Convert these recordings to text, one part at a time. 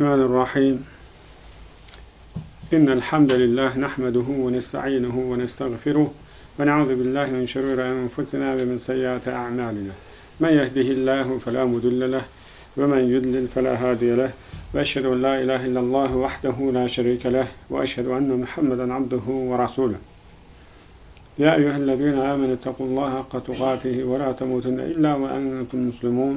الرحمن الرحيم. إن الحمد لله نحمده ونستعينه ونستغفره ونعوذ بالله من شرور أنفسنا ومن سيئات أعمالنا. من يهده الله فلا مضل له ومن يضلل فلا هادي له وأشهد أن لا إله إلا الله وحده لا شريك له وأشهد أن محمدا عبده ورسوله. يا أيها الذين آمنوا اتقوا الله حق تقاته ولا تموتن إلا وأنتم مسلمون.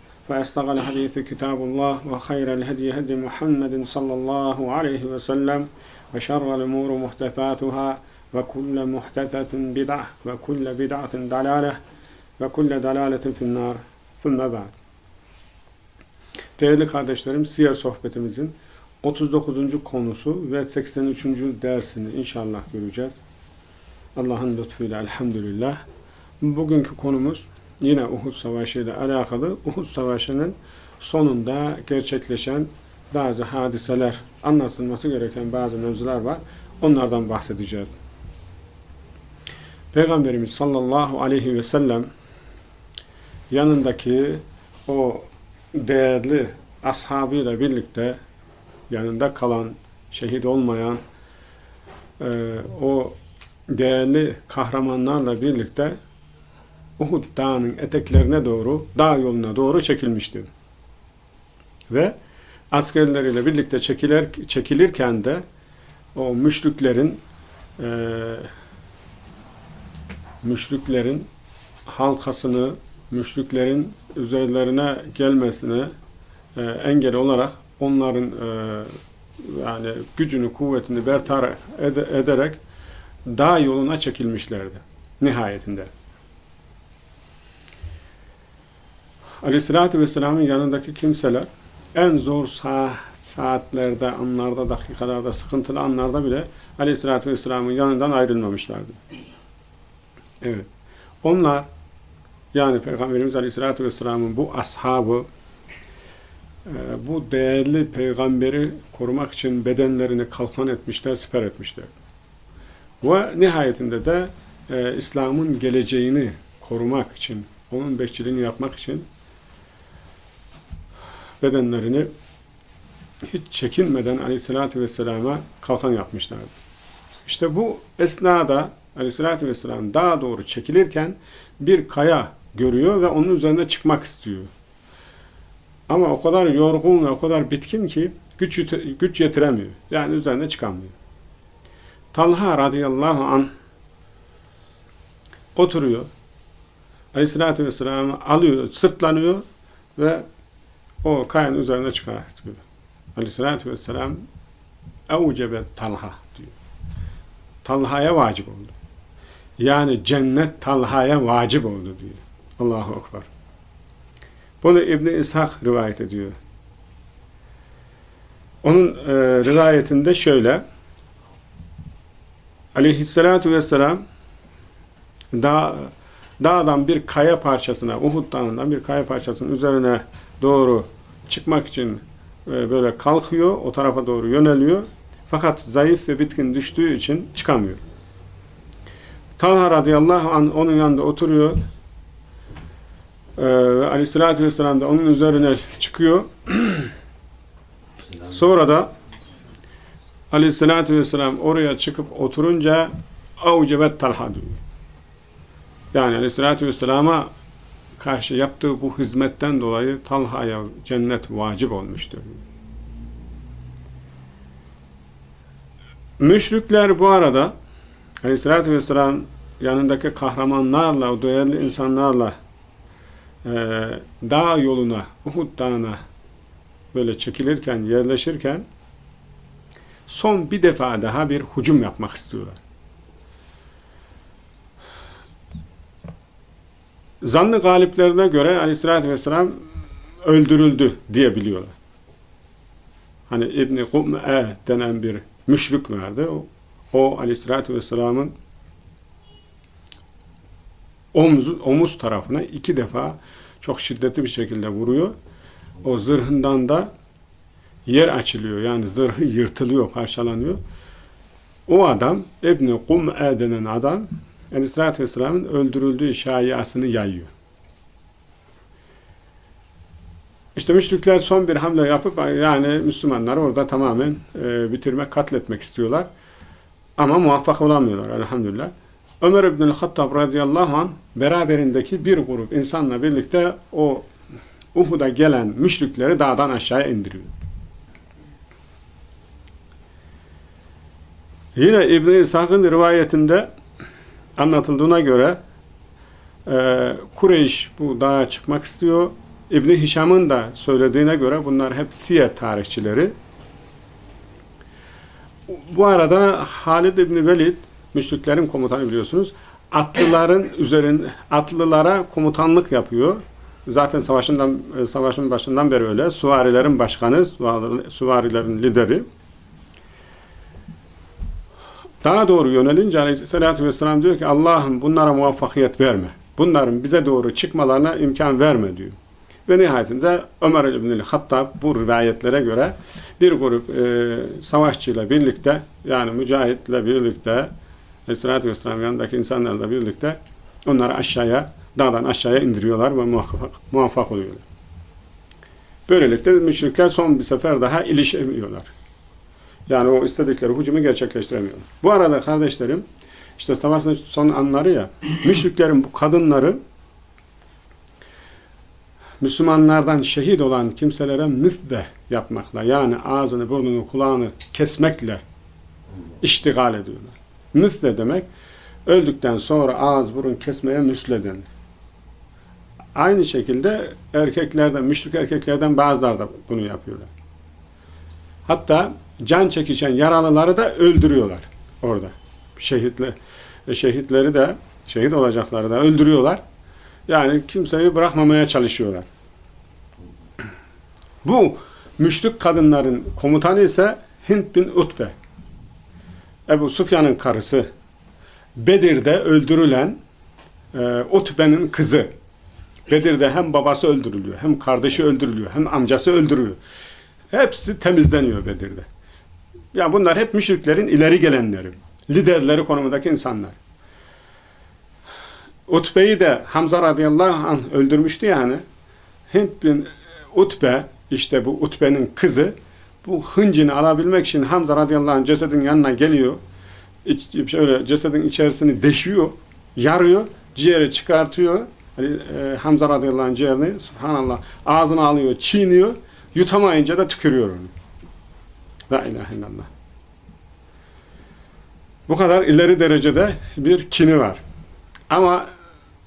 فأستغل الحديث كتاب الله وخير الهدي هدي محمد صلى الله عليه وسلم وشر الأمور محدثاتها وكل محدثة بدعة وكل بدعة دلالة وكل دلالة في النار ثم بعد Değerli kardeşlerim, Siyer sohbetimizin 39. konusu ve 83. dersini inşallah göreceğiz. Allah'ın lütfuyla elhamdülillah. Bugünkü konumuz yine Uhud Savaşı ile alakalı Uhud Savaşı'nın sonunda gerçekleşen bazı hadiseler, anlatılması gereken bazı mevzular var. Onlardan bahsedeceğiz. Peygamberimiz sallallahu aleyhi ve sellem yanındaki o değerli ashabıyla birlikte yanında kalan, şehit olmayan e, o değerli kahramanlarla birlikte Uhud dağının eteklerine doğru, dağ yoluna doğru çekilmişti. Ve askerleriyle birlikte çekilir, çekilirken de o müşriklerin e, müşriklerin halkasını, müşriklerin üzerlerine gelmesine e, engel olarak onların e, yani gücünü, kuvvetini bertaraf ed ederek dağ yoluna çekilmişlerdi nihayetinde. Aleyhisselatü Vesselam'ın yanındaki kimseler en zor sa saatlerde, anlarda, dakikalarda, sıkıntılı anlarda bile Aleyhisselatü Vesselam'ın yanından ayrılmamışlardı. Evet. Onlar yani Peygamberimiz Aleyhisselatü Vesselam'ın bu ashabı bu değerli peygamberi korumak için bedenlerini kalkan etmişler, siper etmişler. Ve nihayetinde de e, İslam'ın geleceğini korumak için, onun bekçiliğini yapmak için bedenlerini hiç çekinmeden Aleyhisselatü Vesselam'a kalkan yapmışlardı. İşte bu esnada Aleyhisselatü Vesselam dağa doğru çekilirken bir kaya görüyor ve onun üzerine çıkmak istiyor. Ama o kadar yorgun ve o kadar bitkin ki güç, güç yetiremiyor. Yani üzerine çıkamıyor. Talha radıyallahu an oturuyor. Aleyhisselatü Vesselam'ı alıyor, sırtlanıyor ve o kayanın üzerine çıkartıyor. Aleyhisselatü Vesselam evcebe Talha diyor. Talha'ya vacip oldu. Yani cennet Talha'ya vacip oldu diyor. Allahu Ekber. Bunu İbn İshak rivayet ediyor. Onun e, rivayetinde şöyle Aleyhisselatü Vesselam dağ, dağdan bir kaya parçasına, Uhud dağından bir kaya parçasının üzerine doğru çıkmak için e, böyle kalkıyor, o tarafa doğru yöneliyor. Fakat zayıf ve bitkin düştüğü için çıkamıyor. Talha radıyallahu anh onun yanında oturuyor. Ee, Aleyhisselatü vesselam da onun üzerine çıkıyor. Sonra da Aleyhisselatü vesselam oraya çıkıp oturunca avcebet talha diyor. Yani Aleyhisselatü vesselama karşı yaptığı bu hizmetten dolayı Talha'ya cennet vacip olmuştur. Müşrikler bu arada Aleyhisselatü Vesselam yanındaki kahramanlarla, o değerli insanlarla e, dağ yoluna, Uhud dağına böyle çekilirken, yerleşirken son bir defa daha bir hücum yapmak istiyorlar. Zanlı galiplerine göre Aleyhisselatü Vesselam öldürüldü diye biliyorlar. Hani İbn-i Kum'e denen bir müşrik vardı. O, o aleyhissalatü vesselamın omuz, omuz tarafına iki defa çok şiddetli bir şekilde vuruyor. O zırhından da yer açılıyor. Yani zırhı yırtılıyor, parçalanıyor. O adam İbni Kum'e denen adam Aleyhisselatü Vesselam'ın öldürüldüğü şayiasını yayıyor. İşte müşrikler son bir hamle yapıp yani Müslümanları orada tamamen e, bitirmek, katletmek istiyorlar. Ama muvaffak olamıyorlar elhamdülillah. Ömer İbn-i Hattab radıyallahu anh beraberindeki bir grup insanla birlikte o Uhud'a gelen müşrikleri dağdan aşağıya indiriyor. Yine İbn-i İshak'ın rivayetinde anlatıldığına göre e, Kureyş bu dağa çıkmak istiyor. İbn-i Hişam'ın da söylediğine göre bunlar hep siyer tarihçileri. Bu arada Halid İbni Velid müşriklerin komutanı biliyorsunuz. Atlıların üzerin atlılara komutanlık yapıyor. Zaten savaşından savaşın başından beri öyle. Suvarilerin başkanı, suvarilerin lideri. Daha doğru yönelince aleyhissalatü vesselam diyor ki Allah'ım bunlara muvaffakiyet verme. Bunların bize doğru çıkmalarına imkan verme diyor. Ve nihayetinde Ömer İbn-i Hattab bu rivayetlere göre bir grup e, savaşçıyla birlikte yani mücahitle birlikte Aleyhisselatü Vesselam yanındaki insanlarla birlikte onları aşağıya, dağdan aşağıya indiriyorlar ve muvaffak, muvaffak oluyorlar. Böylelikle müşrikler son bir sefer daha ilişemiyorlar. Yani o istedikleri hücumu gerçekleştiremiyorlar. Bu arada kardeşlerim, işte savaşın son anları ya, müşriklerin bu kadınları Müslümanlardan şehit olan kimselere müfbe yapmakla, yani ağzını, burnunu, kulağını kesmekle iştigal ediyorlar. Müfle demek, öldükten sonra ağız, burun kesmeye müsle. Aynı şekilde erkeklerden, müşrik erkeklerden bazıları da bunu yapıyorlar. Hatta can çekişen yaralıları da öldürüyorlar orada. Şehitle, şehitleri de, şehit olacakları da öldürüyorlar. Yani kimseyi bırakmamaya çalışıyorlar. Bu müşrik kadınların komutanı ise Hint bin Utbe. Ebu Sufyan'ın karısı. Bedir'de öldürülen e, Utbe'nin kızı. Bedir'de hem babası öldürülüyor, hem kardeşi öldürülüyor, hem amcası öldürülüyor. Hepsi temizleniyor Bedir'de. Yani bunlar hep müşriklerin ileri gelenleri, liderleri konumundaki insanlar. Utbe'yi de Hamza radıyallahu anh öldürmüştü yani. Hint bin Utbe, işte bu Utbe'nin kızı, bu hıncını alabilmek için Hamza radıyallahu anh cesedin yanına geliyor. İç, şöyle cesedin içerisini deşiyor, yarıyor, ciğeri çıkartıyor. Yani, e, Hamza radıyallahu anh ciğerini, subhanallah, ağzına alıyor, çiğniyor, yutamayınca da tükürüyor onu. La ilahe illallah. Bu kadar ileri derecede bir kini var. Ama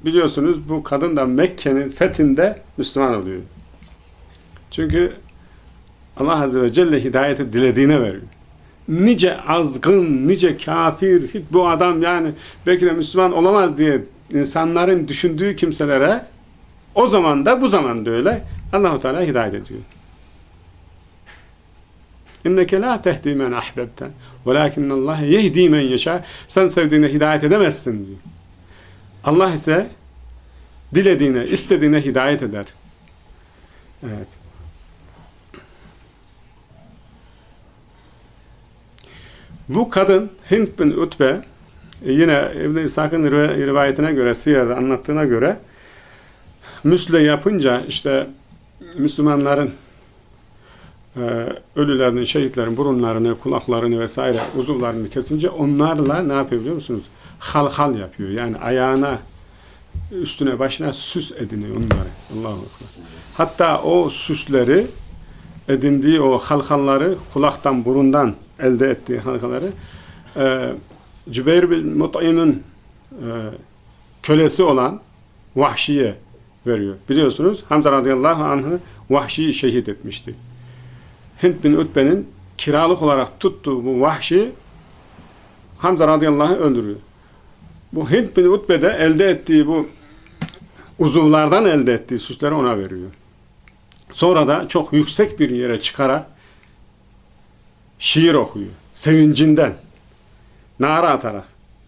biliyorsunuz bu kadın da Mekke'nin fethinde Müslüman oluyor. Çünkü Allah Azze ve Celle hidayeti dilediğine veriyor. Nice azgın, nice kafir, hiç bu adam yani belki de Müslüman olamaz diye insanların düşündüğü kimselere o zaman da bu zaman da öyle Allahu Teala hidayet ediyor. İnneke la tehdi men ahbebten velakin Allah yehdi men yeşâ sen sevdiğine hidayet edemezsin diyor. Allah ise dilediğine, istediğine hidayet eder. Evet. Bu kadın Hint bin Utbe yine İbn-i İshak'ın rivayetine göre, Siyer'de anlattığına göre müsle yapınca işte Müslümanların e, ölülerinin, şehitlerin burunlarını, kulaklarını vesaire uzuvlarını kesince onlarla ne yapıyor biliyor musunuz? Hal hal yapıyor. Yani ayağına üstüne başına süs ediniyor onları. Allahu Ekber. Hatta o süsleri edindiği o halkalları kulaktan, burundan elde ettiği halkaları e, Cübeyr bin Mut'im'in e, kölesi olan Vahşi'ye veriyor. Biliyorsunuz Hamza radıyallahu anh'ı Vahşi'yi şehit etmişti. Hint bin Utbe'nin kiralık olarak tuttuğu bu Vahşi Hamza radıyallahu anh öldürüyor. Bu Hint bin Utbe de elde ettiği bu uzuvlardan elde ettiği süsleri ona veriyor. Sonra da çok yüksek bir yere çıkarak şiir okuyor. sevincinden nara atarak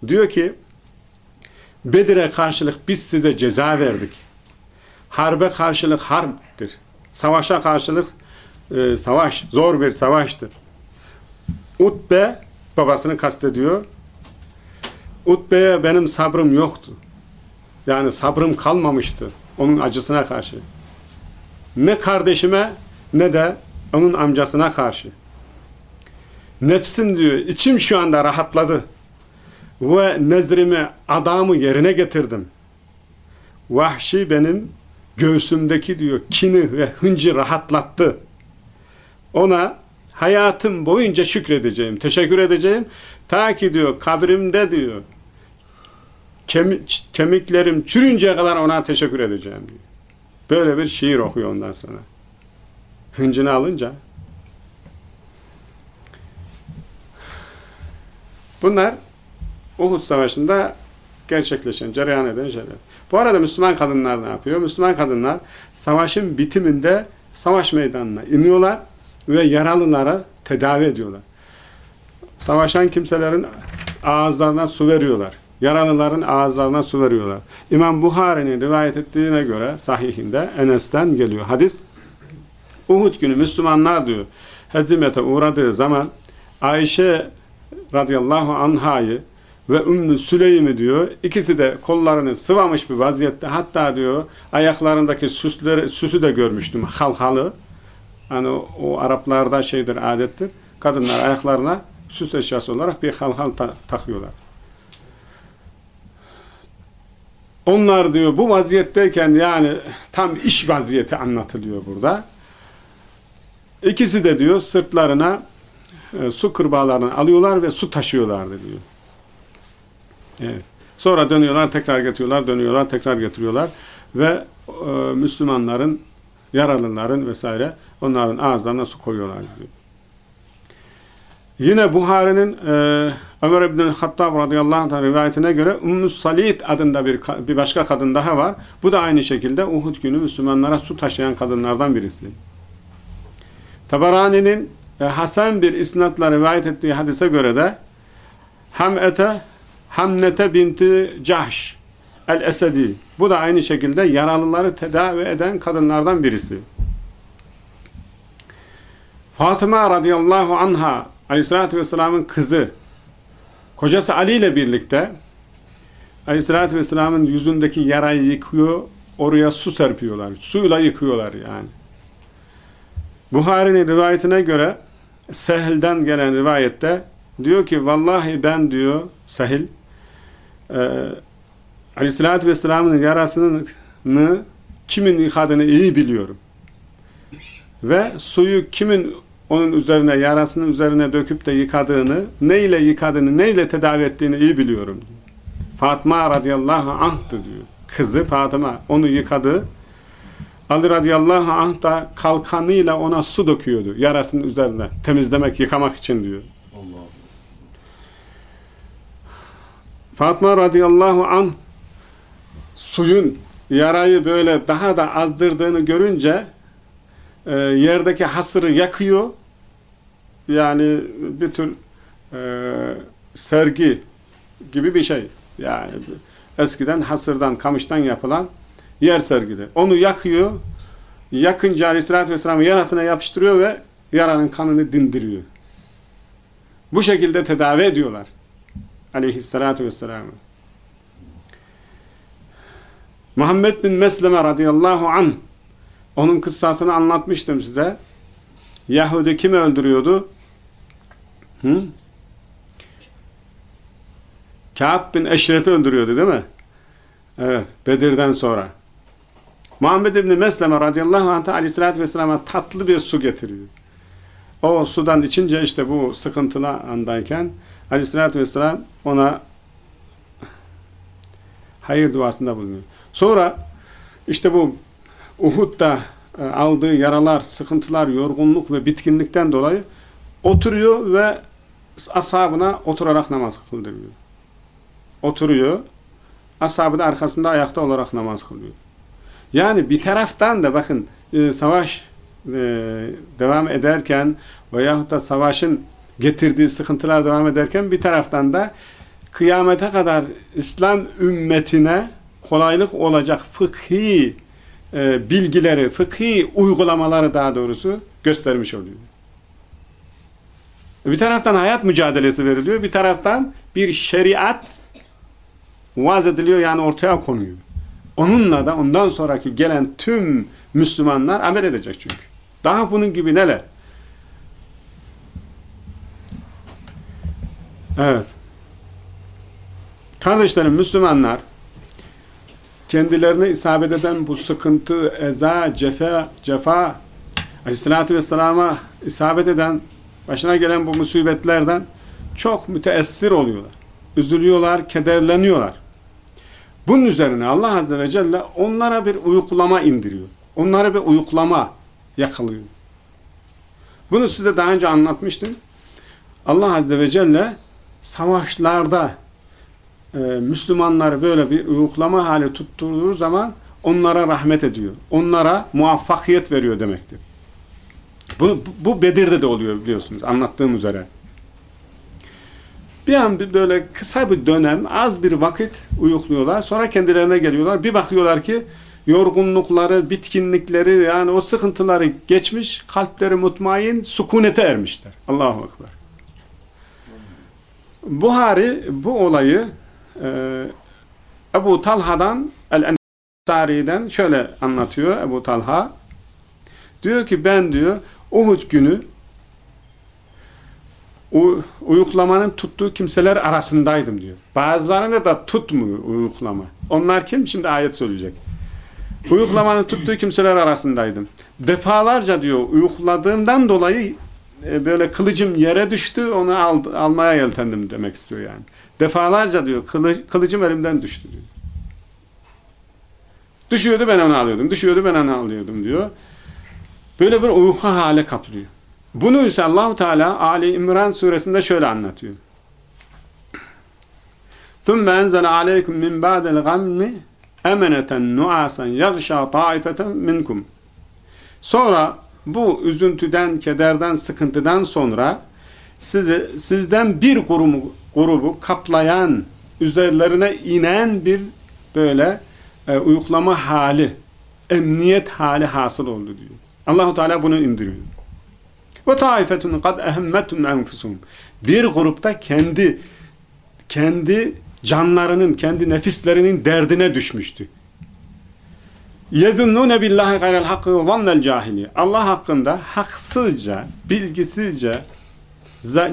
diyor ki Bedir'e karşılık biz size ceza verdik. Harbe karşılık harptir. Savaşa karşılık e, savaş, zor bir savaştır. Utbe babasını kastediyor. Utbe'ye benim sabrım yoktu. Yani sabrım kalmamıştı onun acısına karşı. Ne kardeşime ne de onun amcasına karşı. Nefsim diyor, içim şu anda rahatladı. Ve nezrimi, adamı yerine getirdim. Vahşi benim göğsümdeki diyor kini ve hıncı rahatlattı. Ona hayatım boyunca şükredeceğim, teşekkür edeceğim. Ta ki diyor kabrimde diyor kemik, kemiklerim çürünceye kadar ona teşekkür edeceğim diyor. Böyle bir şiir okuyor ondan sonra. Hıncını alınca bunlar Uhud Savaşı'nda gerçekleşen, cereyan eden şeyler. Bu arada Müslüman kadınlar ne yapıyor? Müslüman kadınlar savaşın bitiminde savaş meydanına iniyorlar ve yaralılara tedavi ediyorlar. Savaşan kimselerin ağızlarına su veriyorlar. Yaralıların ağızlarına su veriyorlar. İmam Buhari'nin rivayet ettiğine göre sahihinde Enes'ten geliyor. Hadis Uhud günü Müslümanlar diyor hezimete uğradığı zaman Ayşe radıyallahu anhayı ve Ümmü Süleym'i diyor ikisi de kollarını sıvamış bir vaziyette hatta diyor ayaklarındaki süsleri, süsü de görmüştüm halhalı hani o, o Araplarda şeydir adettir kadınlar ayaklarına süs eşyası olarak bir halhal ta takıyorlar onlar diyor bu vaziyetteyken yani tam iş vaziyeti anlatılıyor burada İkisi de diyor sırtlarına e, su kırbağlarını alıyorlar ve su taşıyorlardı diyor. Evet. Sonra dönüyorlar, tekrar getiriyorlar, dönüyorlar, tekrar getiriyorlar ve e, Müslümanların, yaralıların vesaire onların ağızlarına su koyuyorlar diyor. Yine Buhari'nin e, Ömer İbn-i Hattab radıyallahu anh rivayetine göre Ümmü Salid adında bir, bir başka kadın daha var. Bu da aynı şekilde Uhud günü Müslümanlara su taşıyan kadınlardan birisi. Tabarani'nin e, Hasan bir isnatla rivayet ettiği hadise göre de Hamete Hamnete binti Cahş el-Esedi bu da aynı şekilde yaralıları tedavi eden kadınlardan birisi. Fatıma radıyallahu anha aleyhissalatü vesselamın kızı kocası Ali ile birlikte aleyhissalatü vesselamın yüzündeki yarayı yıkıyor oraya su serpiyorlar. Suyla yıkıyorlar yani. Buhari'nin rivayetine göre Sehil'den gelen rivayette diyor ki vallahi ben diyor Sehil e, Aleyhisselatü Vesselam'ın yarasını kimin yıkadığını iyi biliyorum. Ve suyu kimin onun üzerine, yarasının üzerine döküp de yıkadığını, ne ile yıkadığını, ne ile tedavi ettiğini iyi biliyorum. Fatma radıyallahu anh'tı diyor. Kızı Fatıma onu yıkadı Ali radıyallahu anh da kalkanıyla ona su döküyordu yarasının üzerine temizlemek, yıkamak için diyor. Allah. Fatma radıyallahu anh suyun yarayı böyle daha da azdırdığını görünce e, yerdeki hasırı yakıyor. Yani bir tür e, sergi gibi bir şey. Yani eskiden hasırdan, kamıştan yapılan yer sergide. Onu yakıyor. Yakınca aleyhissalatü vesselam'ı yarasına yapıştırıyor ve yaranın kanını dindiriyor. Bu şekilde tedavi ediyorlar. Aleyhissalatü vesselam'ı. Muhammed bin Mesleme radıyallahu an onun kıssasını anlatmıştım size. Yahudi kimi öldürüyordu? Hı? Kâb bin Eşref'i öldürüyordu değil mi? Evet, Bedir'den sonra. Muhammed İbni Mesleme radıyallahu anh aleyhissalatü vesselam'a tatlı bir su getiriyor. O sudan içince işte bu sıkıntılı andayken aleyhissalatü vesselam ona hayır duasında bulunuyor. Sonra işte bu Uhud'da e, aldığı yaralar, sıkıntılar, yorgunluk ve bitkinlikten dolayı oturuyor ve ashabına oturarak namaz kıldırıyor. Oturuyor. Ashabı da arkasında ayakta olarak namaz kılıyor. Yani bir taraftan da bakın e, savaş e, devam ederken veyahut da savaşın getirdiği sıkıntılar devam ederken bir taraftan da kıyamete kadar İslam ümmetine kolaylık olacak fıkhi e, bilgileri, fıkhi uygulamaları daha doğrusu göstermiş oluyor. Bir taraftan hayat mücadelesi veriliyor, bir taraftan bir şeriat vaz ediliyor yani ortaya konuyor. Onunla da ondan sonraki gelen tüm Müslümanlar amel edecek çünkü. Daha bunun gibi neler? Evet. Kardeşlerim Müslümanlar kendilerine isabet eden bu sıkıntı, eza, cefa, cefa Aleyhisselatü Vesselam'a isabet eden, başına gelen bu musibetlerden çok müteessir oluyorlar. Üzülüyorlar, kederleniyorlar. Bunun üzerine Allah Azze ve Celle onlara bir uyuklama indiriyor. Onlara bir uyuklama yakalıyor. Bunu size daha önce anlatmıştım. Allah Azze ve Celle savaşlarda e, Müslümanları böyle bir uyuklama hali tutturduğu zaman onlara rahmet ediyor. Onlara muvaffakiyet veriyor demektir. Bu, bu Bedir'de de oluyor biliyorsunuz anlattığım üzere. Bir an böyle kısa bir dönem, az bir vakit uyukluyorlar. Sonra kendilerine geliyorlar. Bir bakıyorlar ki yorgunlukları, bitkinlikleri yani o sıkıntıları geçmiş, kalpleri mutmain, sükunete ermişler. Allahu Ekber. Buhari bu olayı Ebu Talha'dan El-Ensari'den şöyle anlatıyor Ebu Talha. Diyor ki ben diyor Uhud günü uyuklamanın tuttuğu kimseler arasındaydım diyor. Bazılarında da tutmuyor uyuklama. Onlar kim? Şimdi ayet söyleyecek. Uyuklamanın tuttuğu kimseler arasındaydım. Defalarca diyor uyukladığımdan dolayı e, böyle kılıcım yere düştü onu al, almaya yeltendim demek istiyor yani. Defalarca diyor kılı, kılıcım elimden düştü diyor. Düşüyordu ben onu alıyordum. Düşüyordu ben onu alıyordum diyor. Böyle bir uyku hale kaplıyor. Bunu ise Allahu Teala Ali İmran suresinde şöyle anlatıyor. ثُمَّ أَنْزَلَ عَلَيْكُمْ مِنْ بَعْدَ الْغَمِّ اَمَنَةً نُعَاسًا يَغْشَى طَائِفَةً مِنْكُمْ Sonra bu üzüntüden, kederden, sıkıntıdan sonra sizi, sizden bir grubu, grubu kaplayan, üzerlerine inen bir böyle e, uyuklama hali, emniyet hali hasıl oldu diyor. Allahu Teala bunu indiriyor. Ve taifetun kad ehemmetun enfusuhum. Bir grupta kendi kendi canlarının, kendi nefislerinin derdine düşmüştü. يَذُنُّونَ بِاللّٰهِ غَيْرَ الْحَقِّ وَظَنَّ الْجَاهِلِيَ Allah hakkında haksızca, bilgisizce,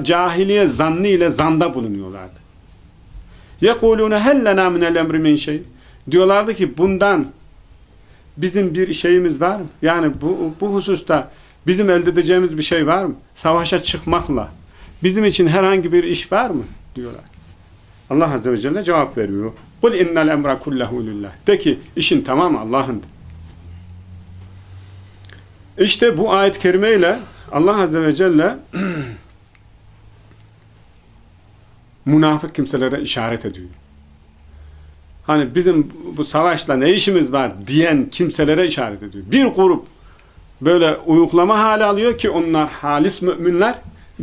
cahiliye zannı ile zanda bulunuyorlardı. يَقُولُونَ هَلْ لَنَا مِنَ الْاَمْرِ مِنْ şey. Diyorlardı ki bundan bizim bir şeyimiz var mı? Yani bu, bu hususta bizim elde edeceğimiz bir şey var mı? Savaşa çıkmakla bizim için herhangi bir iş var mı? Diyorlar. Allah Azze ve Celle cevap veriyor. Kul innel emra kullahu lillah. De ki işin tamamı Allah'ındır. İşte bu ayet-i kerimeyle Allah Azze ve Celle münafık kimselere işaret ediyor. Hani bizim bu savaşla ne işimiz var diyen kimselere işaret ediyor. Bir grup böyle uyuklama hali alıyor ki onlar halis müminler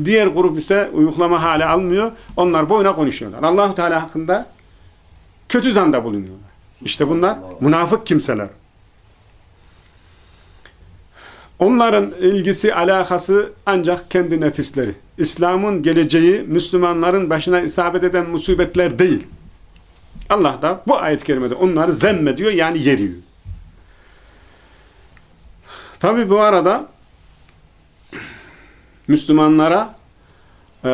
Diğer grup ise uyuklama hali almıyor. Onlar boyuna konuşuyorlar. Allahu Teala hakkında kötü zanda bulunuyorlar. İşte bunlar münafık kimseler. Onların ilgisi, alakası ancak kendi nefisleri. İslam'ın geleceği, Müslümanların başına isabet eden musibetler değil. Allah da bu ayet-i kerimede onları zemmediyor yani yeriyor. Tabi bu arada Müslümanlara e,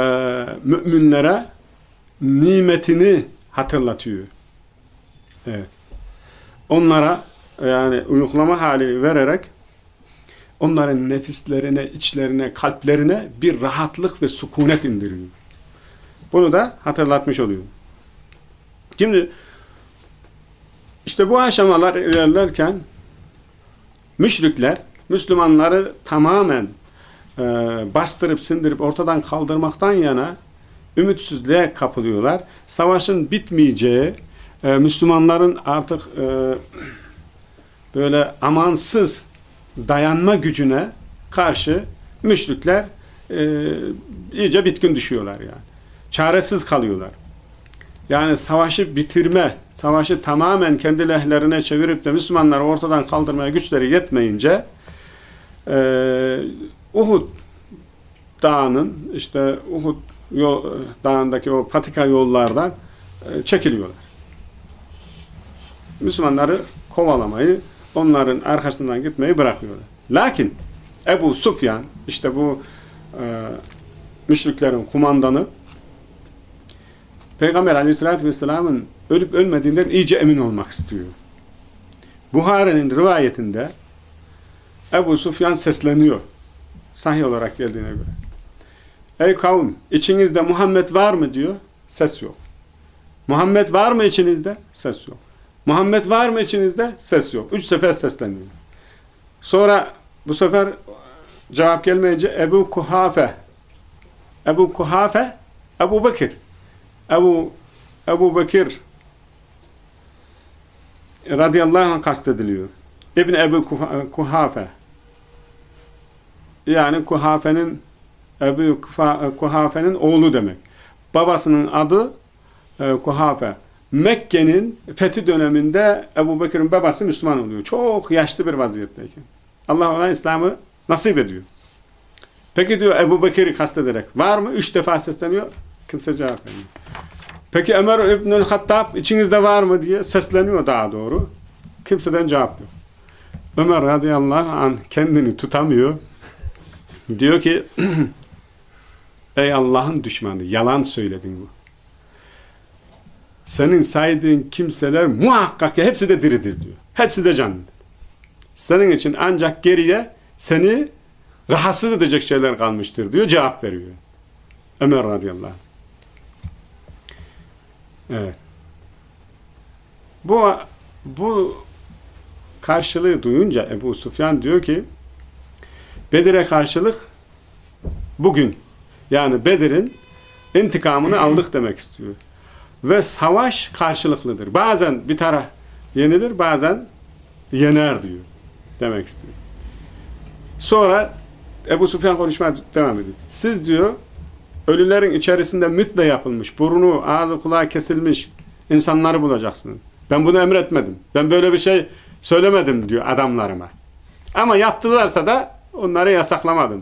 müminlere nimetini hatırlatıyor. Evet. Onlara yani uyuklama hali vererek onların nefislerine, içlerine, kalplerine bir rahatlık ve sükunet indiriyor. Bunu da hatırlatmış oluyor. Şimdi işte bu aşamalar ilerlerken müşrikler Müslümanları tamamen e, bastırıp sindirip ortadan kaldırmaktan yana ümitsizliğe kapılıyorlar. Savaşın bitmeyeceği, e, Müslümanların artık e, böyle amansız dayanma gücüne karşı müşrikler e, iyice bitkin düşüyorlar yani. Çaresiz kalıyorlar. Yani savaşı bitirme, savaşı tamamen kendi lehlerine çevirip de Müslümanları ortadan kaldırmaya güçleri yetmeyince e, Uhud dağının işte Uhud yol, dağındaki o patika yollardan e, çekiliyorlar. Müslümanları kovalamayı, onların arkasından gitmeyi bırakıyorlar. Lakin Ebu Sufyan, işte bu e, müşriklerin kumandanı, Peygamber aleyhissalatü vesselamın ölüp ölmediğinden iyice emin olmak istiyor. Buhari'nin rivayetinde Ebu Sufyan sesleniyor. Sahih olarak geldiğine göre. Ey kavim içinizde Muhammed var mı diyor. Ses yok. Muhammed var mı içinizde? Ses yok. Muhammed var mı içinizde? Ses yok. Üç sefer sesleniyor. Sonra bu sefer cevap gelmeyince Ebu Kuhafe Ebu Kuhafe Ebu Bekir Ebu Ebu Bekir radıyallahu anh kastediliyor. İbn Ebu Kuhafe yani Kuhafe'nin Ebu Kuhafe'nin oğlu demek. Babasının adı e, Kuhafe. Mekke'nin fethi döneminde Ebu Bekir'in babası Müslüman oluyor. Çok yaşlı bir vaziyetteyken. Allah ona İslam'ı nasip ediyor. Peki diyor Ebu Bekir'i kastederek var mı? Üç defa sesleniyor. Kimse cevap vermiyor. Peki Ömer İbnül Hattab içinizde var mı diye sesleniyor daha doğru. Kimseden cevap yok. Ömer radıyallahu anh kendini tutamıyor. Diyor ki ey Allah'ın düşmanı yalan söyledin bu. Senin saydığın kimseler muhakkak hepsi de diridir diyor. Hepsi de canlıdır. Senin için ancak geriye seni rahatsız edecek şeyler kalmıştır diyor. Cevap veriyor. Ömer radıyallahu anh. Evet. Bu bu karşılığı duyunca Ebu Sufyan diyor ki Bedir'e karşılık bugün yani Bedir'in intikamını aldık demek istiyor. Ve savaş karşılıklıdır. Bazen bir taraf yenilir, bazen yener diyor. Demek istiyor. Sonra Ebu Sufyan konuşmaya devam ediyor. Siz diyor ölülerin içerisinde mütle yapılmış, burnu, ağzı, kulağı kesilmiş insanları bulacaksınız. Ben bunu emretmedim. Ben böyle bir şey söylemedim diyor adamlarıma. Ama yaptılarsa da onları yasaklamadım.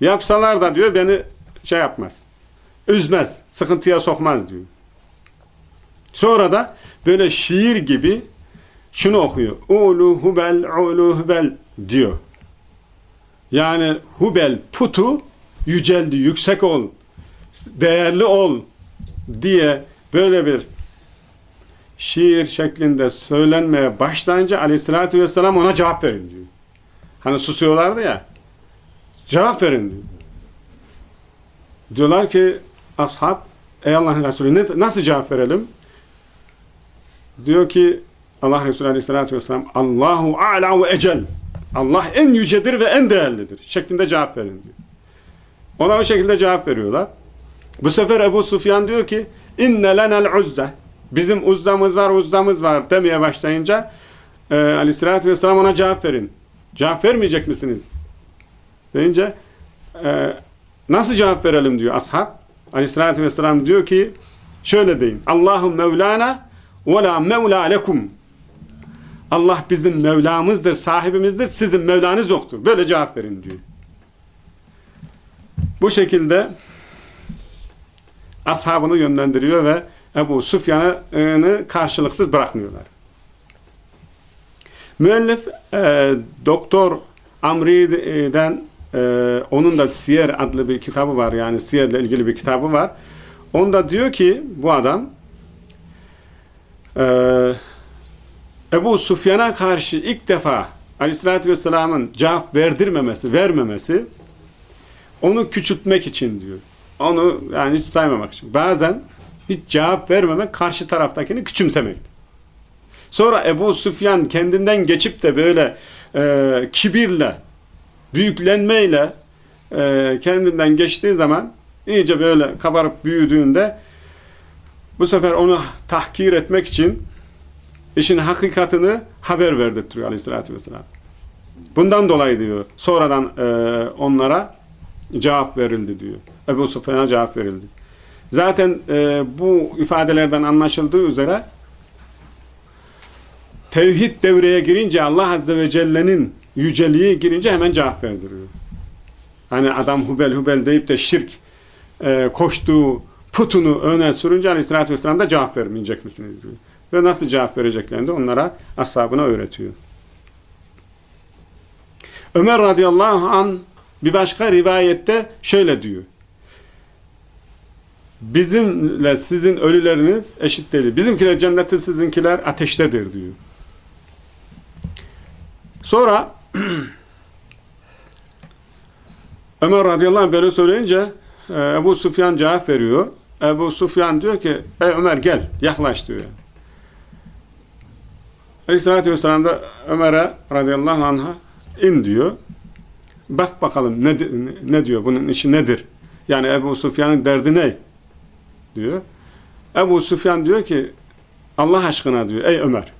Yapsalar da diyor beni şey yapmaz. Üzmez, sıkıntıya sokmaz diyor. Sonra da böyle şiir gibi şunu okuyor. Ulu hubel, ulu hubel diyor. Yani hubel putu yüceldi, yüksek ol, değerli ol diye böyle bir şiir şeklinde söylenmeye başlayınca aleyhissalatü vesselam ona cevap verin diyor. Hani susuyorlardı ya. Cevap verin diyor. Diyorlar ki ashab ey Allah'ın Resulü nasıl cevap verelim? Diyor ki Allah Resulü Aleyhisselatü Vesselam Allahu a'la ve ecel Allah en yücedir ve en değerlidir şeklinde cevap verin diyor. Ona o şekilde cevap veriyorlar. Bu sefer Ebu Sufyan diyor ki inne lenel uzze bizim uzzamız var uzzamız var demeye başlayınca e, Aleyhisselatü Vesselam ona cevap verin. Cevap vermeyecek misiniz? Deyince e, nasıl cevap verelim diyor ashab. Aleyhisselatü Vesselam diyor ki şöyle deyin. Allahum Mevlana ve la mevla lekum. Allah bizim Mevlamızdır, sahibimizdir, sizin Mevlanız yoktur. Böyle cevap verin diyor. Bu şekilde ashabını yönlendiriyor ve Ebu Sufyan'ı karşılıksız bırakmıyorlar. Müellif e, Doktor Amri'den e, onun da Siyer adlı bir kitabı var. Yani Siyer'le ilgili bir kitabı var. Onda diyor ki bu adam e, Ebu Sufyan'a karşı ilk defa Aleyhisselatü Vesselam'ın cevap verdirmemesi, vermemesi onu küçültmek için diyor. Onu yani hiç saymamak için. Bazen hiç cevap vermemek karşı taraftakini küçümsemektir. Sonra Ebu Süfyan kendinden geçip de böyle e, kibirle, büyüklenmeyle e, kendinden geçtiği zaman iyice böyle kabarıp büyüdüğünde bu sefer onu tahkir etmek için işin hakikatini haber verdirtiyor aleyhissalatü vesselam. Bundan dolayı diyor sonradan e, onlara cevap verildi diyor. Ebu Sufyan'a cevap verildi. Zaten e, bu ifadelerden anlaşıldığı üzere tevhid devreye girince Allah Azze ve Celle'nin yüceliği girince hemen cevap verdiriyor. Hani adam hubel hubel deyip de şirk e, koştuğu putunu öne sürünce aleyhissalatü vesselam da cevap vermeyecek misiniz diyor. Ve nasıl cevap vereceklerini de onlara ashabına öğretiyor. Ömer radıyallahu an bir başka rivayette şöyle diyor. Bizimle sizin ölüleriniz eşit değil. Bizimkiler cennette sizinkiler ateştedir diyor. Sonra Ömer radıyallahu anh böyle söyleyince e, Ebu Sufyan cevap veriyor. Ebu Sufyan diyor ki ey Ömer gel yaklaş diyor. Aleyhissalatü vesselam da Ömer'e radıyallahu anh'a in diyor. Bak bakalım ne, ne diyor bunun işi nedir? Yani Ebu Sufyan'ın derdi ne? diyor. Ebu Sufyan diyor ki Allah aşkına diyor ey Ömer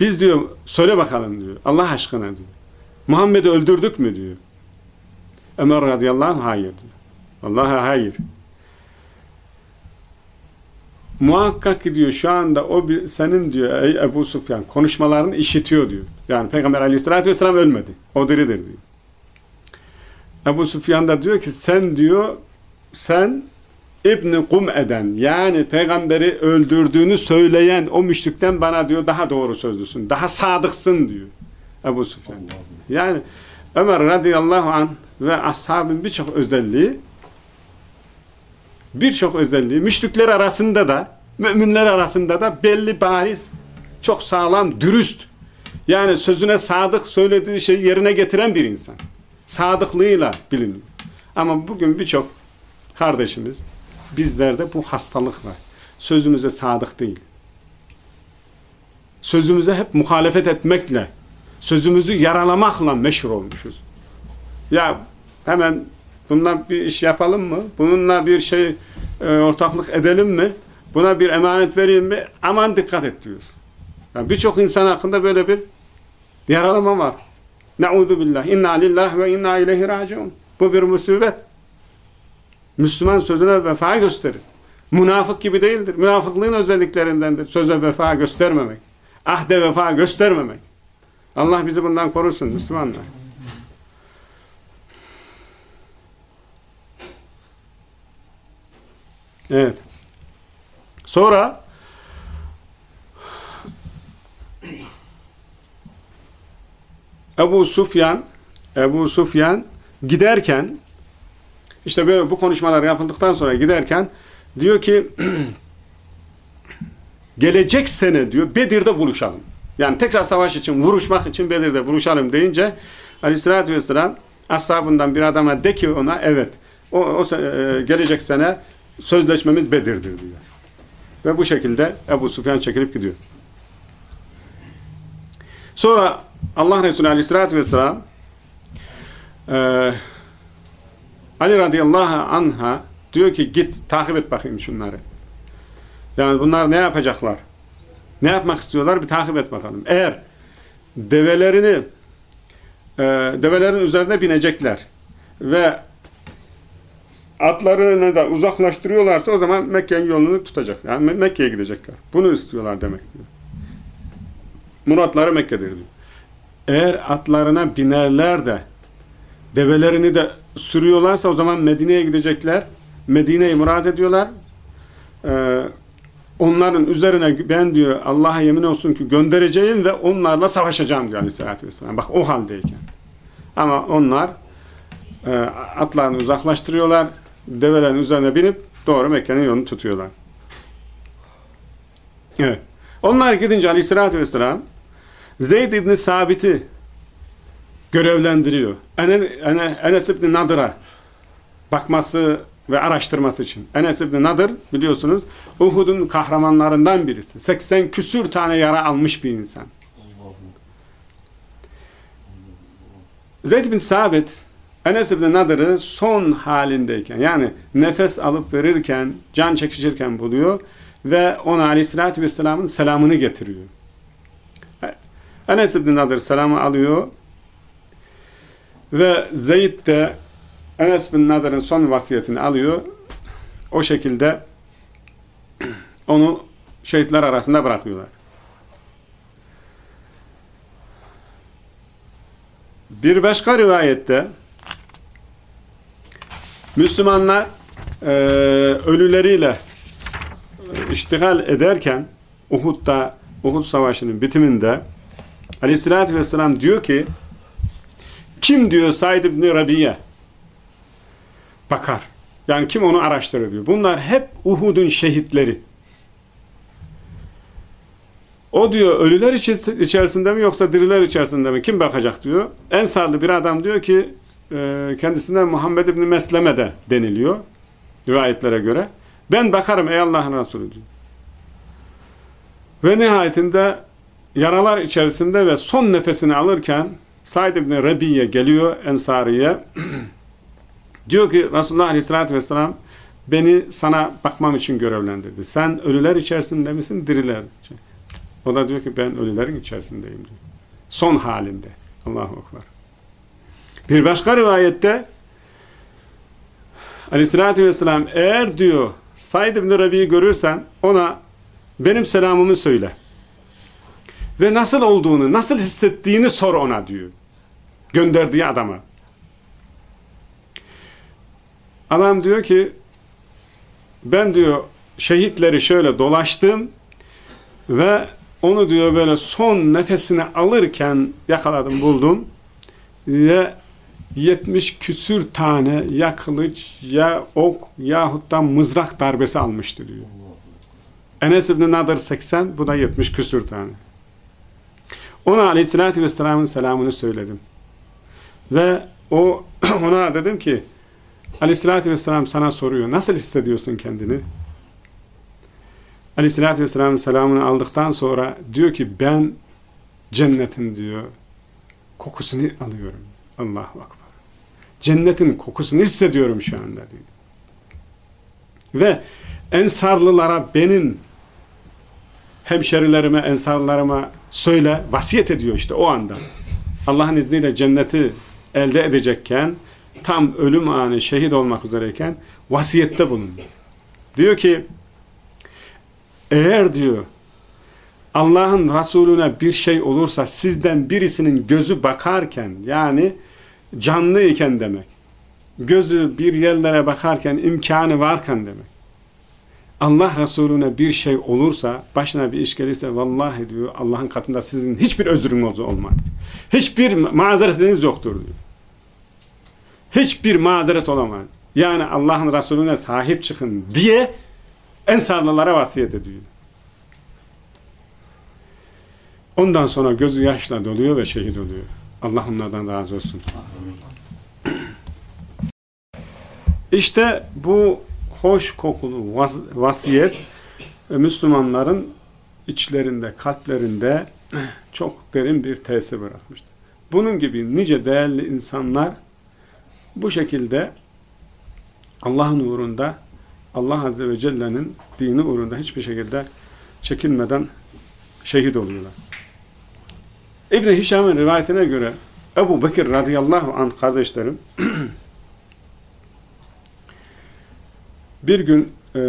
biz diyor söyle bakalım diyor Allah aşkına diyor. Muhammed'i öldürdük mü diyor. Ömer radıyallahu anh hayır diyor. Allah'a hayır. Muhakkak ki diyor şu anda o bir, senin diyor ey Ebu Sufyan konuşmalarını işitiyor diyor. Yani Peygamber aleyhissalatü vesselam ölmedi. O diridir diyor. Ebu Sufyan da diyor ki sen diyor sen İbni Kum eden yani peygamberi öldürdüğünü söyleyen o müşrikten bana diyor daha doğru sözlüsün. Daha sadıksın diyor. Ebu Sufyan. Yani Ömer radıyallahu anh ve ashabın birçok özelliği birçok özelliği müşrikler arasında da müminler arasında da belli bariz çok sağlam, dürüst yani sözüne sadık söylediği şeyi yerine getiren bir insan. Sadıklığıyla biliniyor. Ama bugün birçok kardeşimiz bizlerde bu hastalık var. Sözümüze sadık değil. Sözümüze hep muhalefet etmekle, sözümüzü yaralamakla meşhur olmuşuz. Ya hemen bundan bir iş yapalım mı? Bununla bir şey e, ortaklık edelim mi? Buna bir emanet vereyim mi? Aman dikkat et diyoruz. Yani Birçok insan hakkında böyle bir yaralama var. Nauzu billah. İnna lillah ve inna ileyhi raciun. Bu bir musibet. Müslüman sözüne vefa gösterir. Münafık gibi değildir. Münafıklığın özelliklerindendir. Söze vefa göstermemek. Ahde vefa göstermemek. Allah bizi bundan korusun Müslümanlar. Evet. Sonra Ebu Sufyan Ebu Sufyan giderken işte böyle bu konuşmalar yapıldıktan sonra giderken diyor ki gelecek sene diyor Bedir'de buluşalım. Yani tekrar savaş için, vuruşmak için Bedir'de buluşalım deyince Aleyhisselatü Vesselam ashabından bir adama de ki ona evet o, o e, gelecek sene sözleşmemiz Bedir'dir diyor. Ve bu şekilde Ebu Sufyan çekilip gidiyor. Sonra Allah Resulü Aleyhisselatü Vesselam e, Ali radıyallahu anha diyor ki git takip et bakayım şunları. Yani bunlar ne yapacaklar? Ne yapmak istiyorlar? Bir takip et bakalım. Eğer develerini e, develerin üzerine binecekler ve atlarını da uzaklaştırıyorlarsa o zaman Mekke'nin yolunu tutacak. Yani Mekke'ye gidecekler. Bunu istiyorlar demek diyor. Muratları Mekke'dir diyor. Eğer atlarına binerler de develerini de sürüyorlarsa o zaman Medine'ye gidecekler. Medine'yi murad ediyorlar. Ee, onların üzerine ben diyor Allah'a yemin olsun ki göndereceğim ve onlarla savaşacağım diyor Aleyhisselatü Vesselam. Bak o haldeyken. Ama onlar e, atlarını uzaklaştırıyorlar. Develerin üzerine binip doğru Mekke'nin yolunu tutuyorlar. Evet. Onlar gidince Aleyhisselatü Vesselam Zeyd İbni Sabit'i görevlendiriyor. Enes İbni Nadır'a bakması ve araştırması için. Enes İbni Nadır biliyorsunuz Uhud'un kahramanlarından birisi. 80 küsür tane yara almış bir insan. Zeyd bin Sabit Enes İbni Nadır'ı son halindeyken yani nefes alıp verirken can çekişirken buluyor ve ona aleyhissalatü vesselamın selamını getiriyor. Enes İbni Nadır selamı alıyor ve Zeyd de Enes bin Nadir'in son vasiyetini alıyor. O şekilde onu şehitler arasında bırakıyorlar. Bir başka rivayette Müslümanlar e, ölüleriyle iştigal ederken Uhud'da Uhud Savaşı'nın bitiminde Aleyhisselatü Vesselam diyor ki kim diyor Said İbni Rabiye bakar. Yani kim onu araştırır diyor. Bunlar hep Uhud'un şehitleri. O diyor ölüler içerisinde mi yoksa diriler içerisinde mi? Kim bakacak diyor. En sağlı bir adam diyor ki e, kendisine Muhammed İbni Mesleme de deniliyor. Rivayetlere göre. Ben bakarım ey Allah'ın Resulü diyor. Ve nihayetinde yaralar içerisinde ve son nefesini alırken Said İbni Rebiye geliyor Ensari'ye. diyor ki Resulullah Aleyhisselatü Vesselam beni sana bakmam için görevlendirdi. Sen ölüler içerisinde misin, diriler? O da diyor ki ben ölülerin içerisindeyim diyor. Son halinde. Allahu Ekber. Bir başka rivayette Aleyhisselatü Vesselam eğer diyor Said İbni Rabi'yi görürsen ona benim selamımı söyle. Ve nasıl olduğunu, nasıl hissettiğini sor ona diyor. Gönderdiği adama. Adam diyor ki ben diyor şehitleri şöyle dolaştım ve onu diyor böyle son nefesini alırken yakaladım buldum ve 70 küsür tane ya kılıç ya ok yahut da mızrak darbesi almıştı diyor. Enes İbni Nadir 80 bu da 70 küsür tane. Ona aleyhissalatü vesselamın selamını söyledim. Ve o ona dedim ki aleyhissalatü vesselam sana soruyor. Nasıl hissediyorsun kendini? Aleyhissalatü vesselamın selamını aldıktan sonra diyor ki ben cennetin diyor kokusunu alıyorum. Allahu Akbar. Cennetin kokusunu hissediyorum şu anda diyor. Ve ensarlılara benim hemşerilerime, ensarlarıma söyle, vasiyet ediyor işte o anda. Allah'ın izniyle cenneti elde edecekken, tam ölüm anı şehit olmak üzereyken vasiyette bulun. Diyor ki, eğer diyor, Allah'ın Resulüne bir şey olursa sizden birisinin gözü bakarken, yani canlı iken demek, gözü bir yerlere bakarken imkanı varken demek, Allah Resulüne bir şey olursa, başına bir iş gelirse vallahi diyor Allah'ın katında sizin hiçbir özrünüz olmaz. Hiçbir mazeretiniz yoktur diyor. Hiçbir mazeret olamaz. Yani Allah'ın Resulüne sahip çıkın diye ensarlılara vasiyet ediyor. Ondan sonra gözü yaşla doluyor ve şehit oluyor. Allah onlardan razı olsun. İşte bu hoş kokulu vas vasiyet e, Müslümanların içlerinde, kalplerinde çok derin bir tesir bırakmıştır. Bunun gibi nice değerli insanlar bu şekilde Allah'ın uğrunda Allah Azze ve Celle'nin dini uğrunda hiçbir şekilde çekinmeden şehit oluyorlar. İbn-i Hişam'ın rivayetine göre Ebu Bekir radıyallahu anh kardeşlerim bir gün e,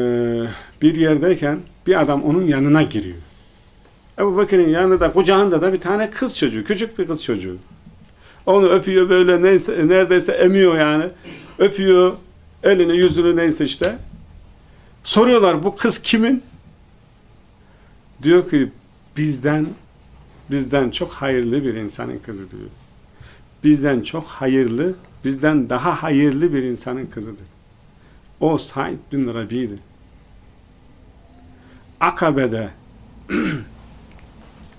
bir yerdeyken bir adam onun yanına giriyor. Ebu Bekir'in yanında kucağında da bir tane kız çocuğu, küçük bir kız çocuğu. Onu öpüyor böyle neyse, neredeyse emiyor yani. Öpüyor, elini yüzünü neyse işte. Soruyorlar bu kız kimin? Diyor ki bizden bizden çok hayırlı bir insanın kızı diyor. Bizden çok hayırlı, bizden daha hayırlı bir insanın kızıdır. O Said bin Rabi'dir. Akabe'de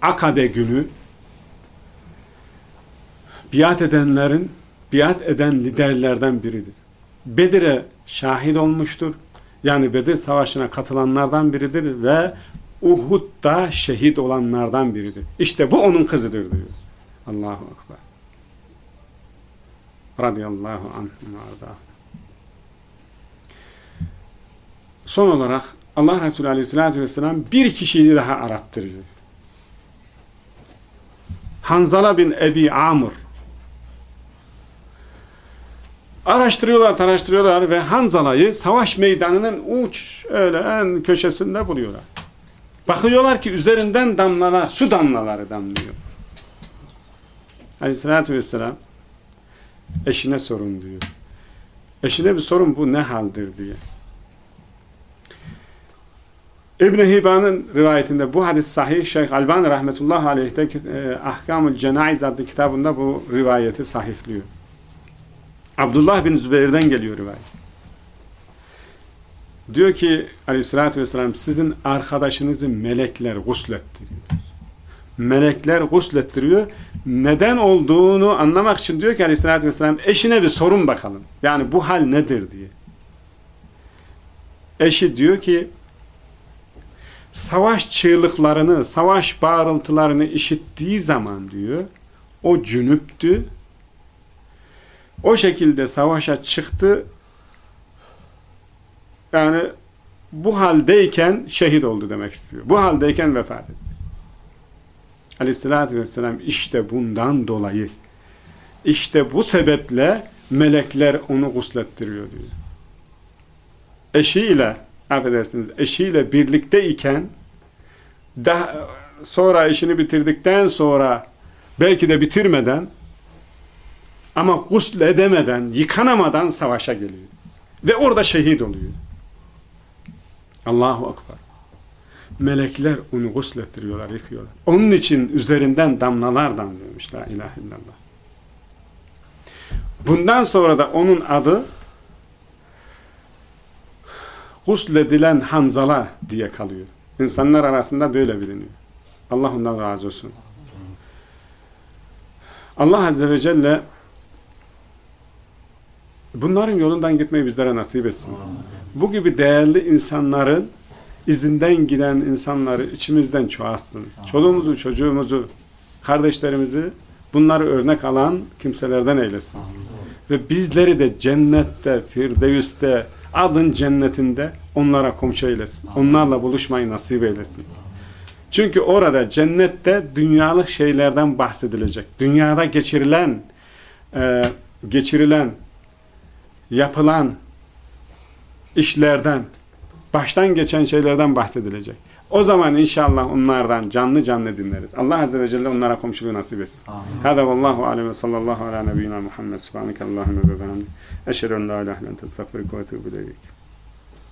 Akabe günü biat edenlerin biat eden liderlerden biridir. Bedir'e şahit olmuştur. Yani Bedir Savaşı'na katılanlardan biridir ve Uhud'da şehit olanlardan biridir. İşte bu onun kızıdır diyor. Allahu Ekber. Radıyallahu anh. Son olarak Allah Resulü Aleyhisselatü Vesselam bir kişiyi daha arattırıyor. Hanzala bin Ebi Amr Araştırıyorlar, araştırıyorlar ve Hanzala'yı savaş meydanının uç öyle en köşesinde buluyorlar. Bakıyorlar ki üzerinden damlalar, su damlaları damlıyor. Aleyhissalatü vesselam eşine sorun diyor. Eşine bir sorun bu ne haldir diye. İbn-i Hibban'ın rivayetinde bu hadis sahih. Şeyh Alban rahmetullah aleyh'te e, Ahkamul Cenaiz adlı kitabında bu rivayeti sahihliyor. Abdullah bin Zübeyir'den geliyor rivayet. Diyor ki aleyhissalatü vesselam sizin arkadaşınızı melekler guslettiriyor. Melekler guslettiriyor. Neden olduğunu anlamak için diyor ki aleyhissalatü vesselam eşine bir sorun bakalım. Yani bu hal nedir diye. Eşi diyor ki savaş çığlıklarını, savaş bağırıltılarını işittiği zaman diyor o cünüptü. O şekilde savaşa çıktı yani bu haldeyken şehit oldu demek istiyor. Bu haldeyken vefat etti. Aleyhissalatü vesselam işte bundan dolayı işte bu sebeple melekler onu guslettiriyor diyor. Eşiyle affedersiniz eşiyle birlikteyken daha sonra işini bitirdikten sonra belki de bitirmeden ama gusl edemeden, yıkanamadan savaşa geliyor. Ve orada şehit oluyor. Allahu Akbar. Melekler onu guslettiriyorlar, yıkıyorlar. Onun için üzerinden damlalar damlıyormuş. La ilahe illallah. Bundan sonra da onun adı gusledilen Hanzala diye kalıyor. İnsanlar arasında böyle biliniyor. Allah ondan razı olsun. Allah Azze ve Celle bunların yolundan gitmeyi bizlere nasip etsin. Bu gibi değerli insanların izinden giden insanları içimizden çoğalsın. Çoluğumuzu, çocuğumuzu, kardeşlerimizi bunları örnek alan kimselerden eylesin. Ve bizleri de cennette, firdeviste, adın cennetinde onlara komşu eylesin. Onlarla buluşmayı nasip eylesin. Çünkü orada cennette dünyalık şeylerden bahsedilecek. Dünyada geçirilen e, geçirilen yapılan işlerden baştan geçen şeylerden bahsedilecek. O zaman inşallah onlardan canlı canlı dinleriz. Allah Azze ve Celle onlara komşuluğu nasip etsin. Hâdâ vallahu alem ve sallallahu ala nebiyyina Muhammed subhaneke Allahümme ve bihamdik. Eşhedü en la ilahe illa ente estağfiruke ve etûbü ileyk.